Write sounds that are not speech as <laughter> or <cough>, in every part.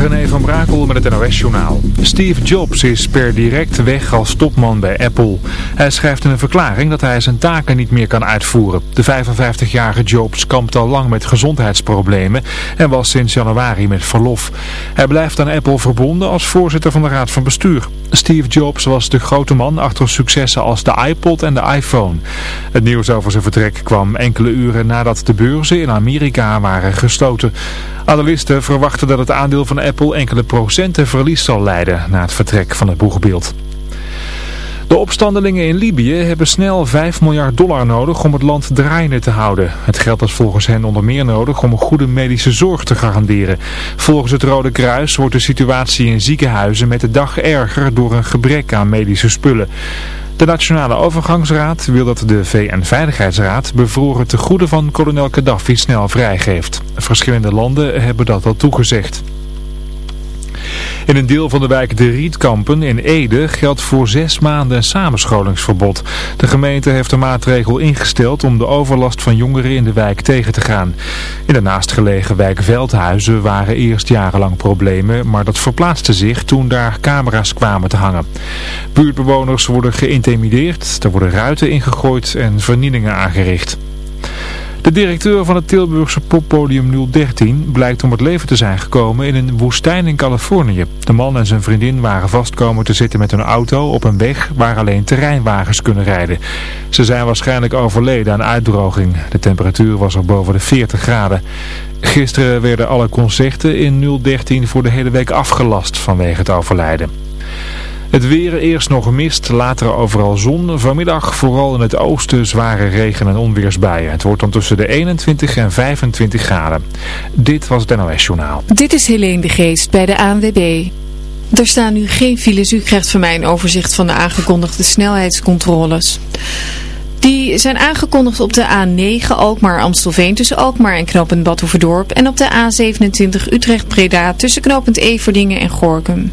René van Brakel met het NOS-journaal. Steve Jobs is per direct weg als topman bij Apple. Hij schrijft in een verklaring dat hij zijn taken niet meer kan uitvoeren. De 55-jarige Jobs kampt al lang met gezondheidsproblemen en was sinds januari met verlof. Hij blijft aan Apple verbonden als voorzitter van de raad van bestuur. Steve Jobs was de grote man achter successen als de iPod en de iPhone. Het nieuws over zijn vertrek kwam enkele uren nadat de beurzen in Amerika waren gestoten. Analisten verwachten dat het aandeel van Apple enkele procenten verlies zal leiden na het vertrek van het boegbeeld. De opstandelingen in Libië hebben snel 5 miljard dollar nodig om het land draaiende te houden. Het geld is volgens hen onder meer nodig om een goede medische zorg te garanderen. Volgens het Rode Kruis wordt de situatie in ziekenhuizen met de dag erger door een gebrek aan medische spullen. De Nationale Overgangsraad wil dat de VN-veiligheidsraad bevroren tegoeden van kolonel Gaddafi snel vrijgeeft. Verschillende landen hebben dat al toegezegd. In een deel van de wijk De Rietkampen in Ede geldt voor zes maanden een samenscholingsverbod. De gemeente heeft de maatregel ingesteld om de overlast van jongeren in de wijk tegen te gaan. In de naastgelegen wijk Veldhuizen waren eerst jarenlang problemen, maar dat verplaatste zich toen daar camera's kwamen te hangen. Buurtbewoners worden geïntimideerd, er worden ruiten ingegooid en vernielingen aangericht. De directeur van het Tilburgse poppodium 013 blijkt om het leven te zijn gekomen in een woestijn in Californië. De man en zijn vriendin waren vastkomen te zitten met hun auto op een weg waar alleen terreinwagens kunnen rijden. Ze zijn waarschijnlijk overleden aan uitdroging. De temperatuur was er boven de 40 graden. Gisteren werden alle concerten in 013 voor de hele week afgelast vanwege het overlijden. Het weer eerst nog mist, later overal zon. Vanmiddag vooral in het oosten zware regen- en onweersbuien. Het wordt dan tussen de 21 en 25 graden. Dit was het NOS Journaal. Dit is Helene de Geest bij de ANWB. Er staan nu geen files. U krijgt van mij een overzicht van de aangekondigde snelheidscontroles. Die zijn aangekondigd op de A9 Alkmaar-Amstelveen tussen Alkmaar en knooppunt Badhoevedorp. En op de A27 Utrecht-Breda tussen knooppunt Everdingen en Gorkum.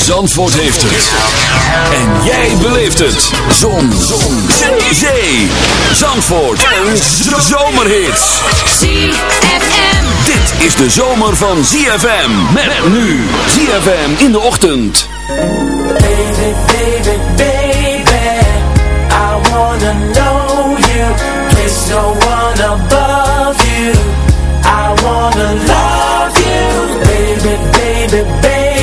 Zandvoort heeft het. En jij beleeft het. Zon. Zon. Zee. Zandvoort. En zomerhits. ZFM. Dit is de zomer van ZFM. Met nu ZFM in de ochtend. Baby, baby, baby. I wanna know you. There's no one above you. I wanna love you. Baby, baby, baby.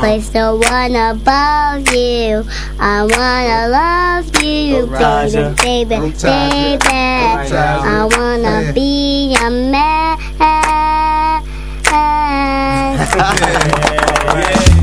place no one above you. I wanna love you, baby, baby, baby. I wanna be a man. <laughs> yeah.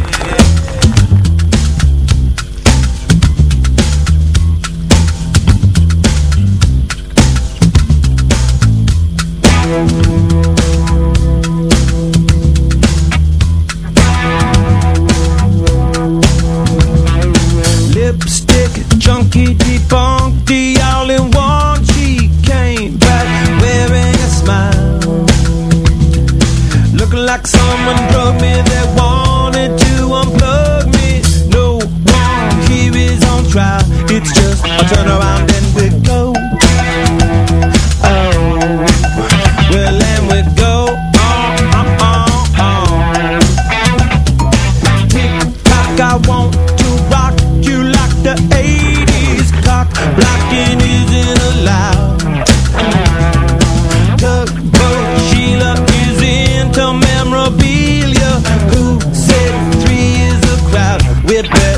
get.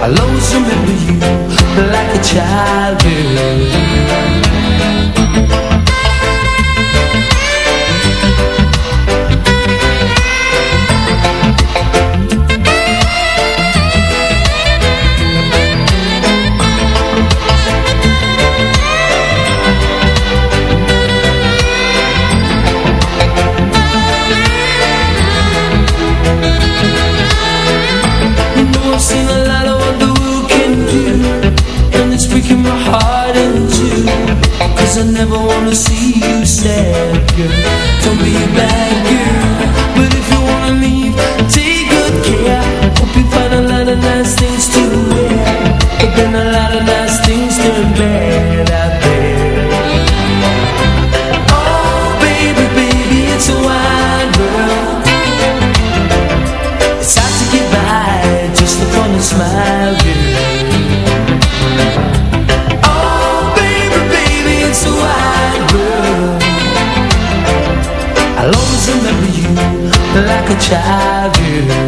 I always remember you like a child do conocí child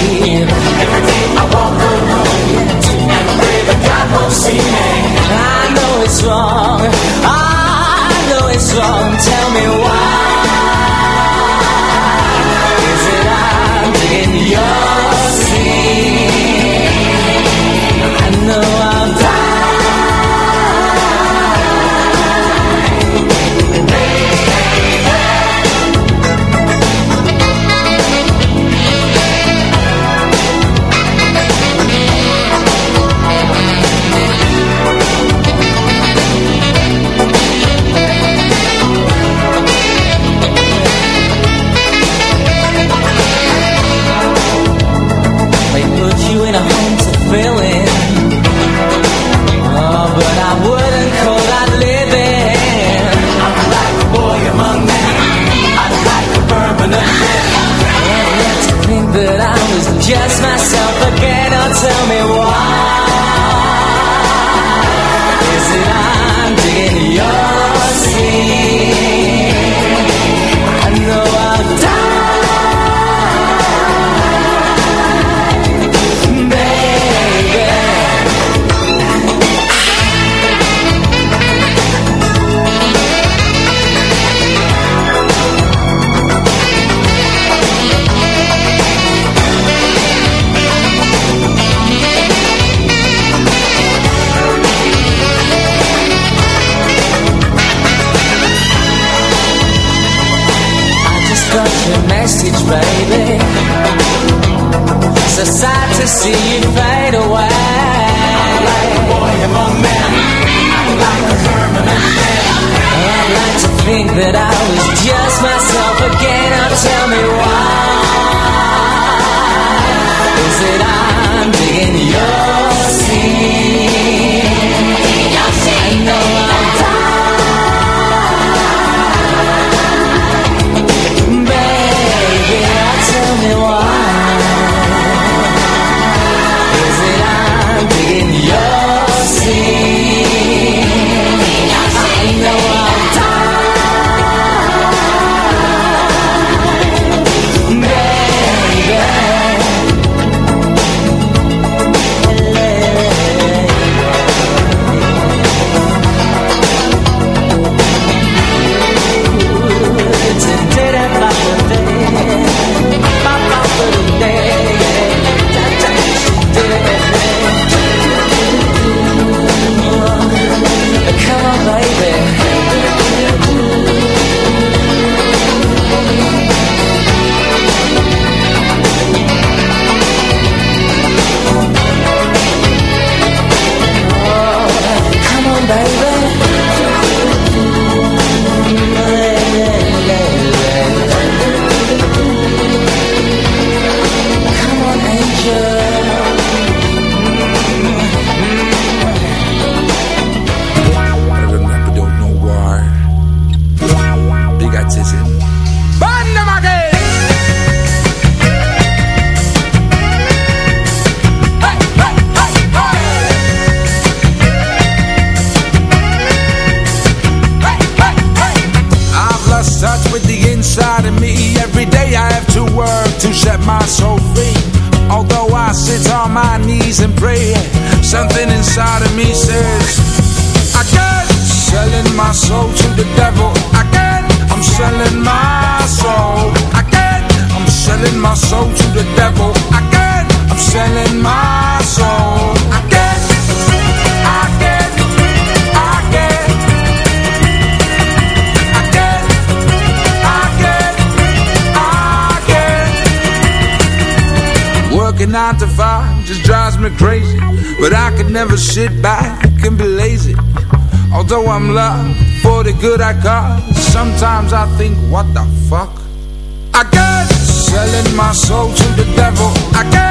me why. in a home I'm for the good I got, sometimes I think, what the fuck? I got selling my soul to the devil. I'm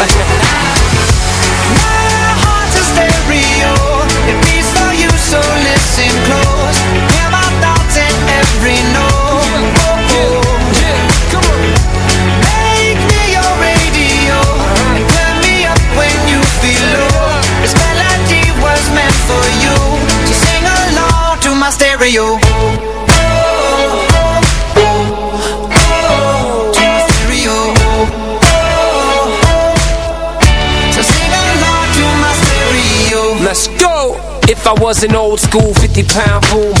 Was an old school 50 pound boombox,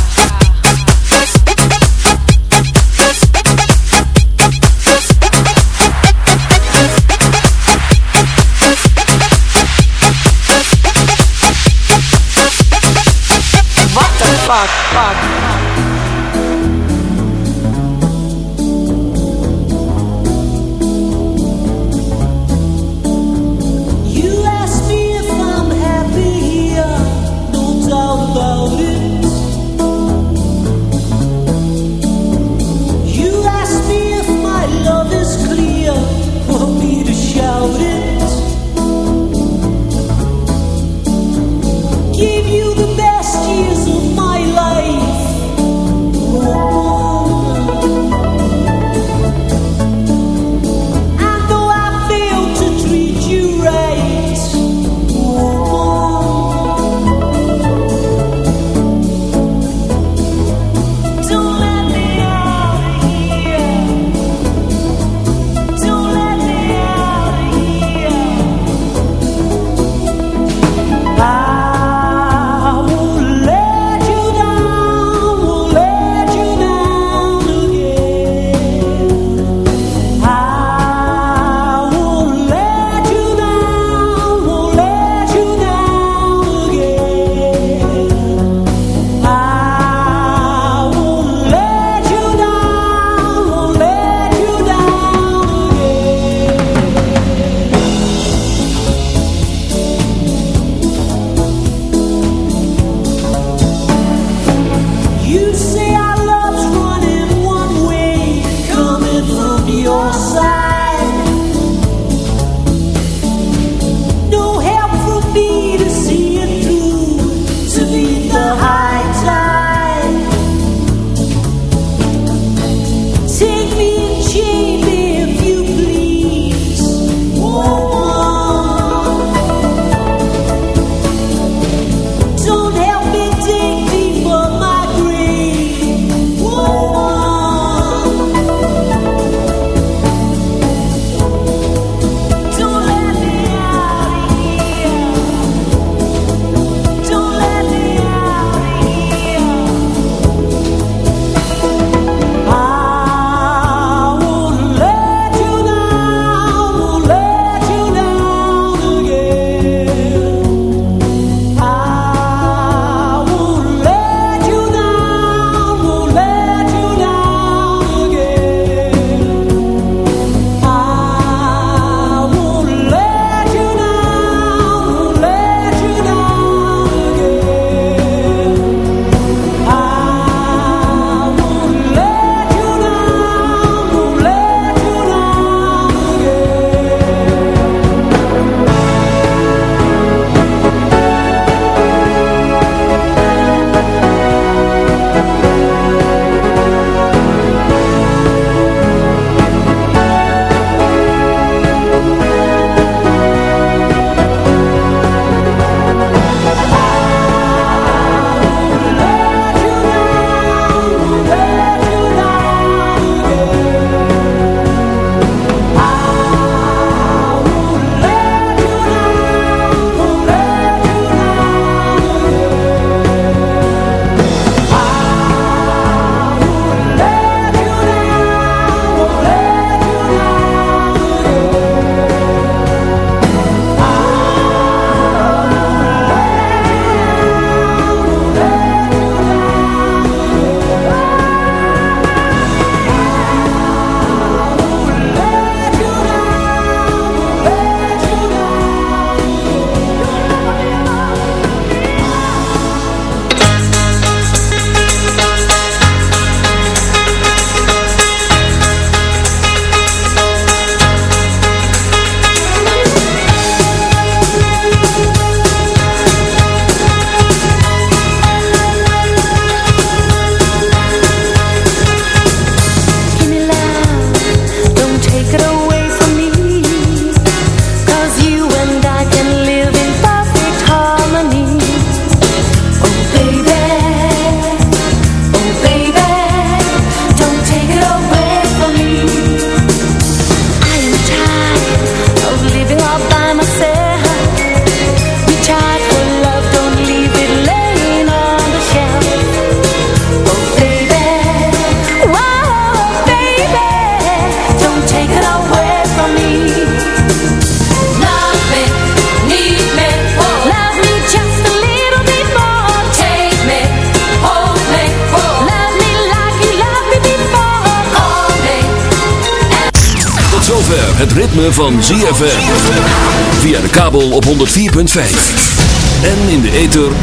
Fuck? Fuck.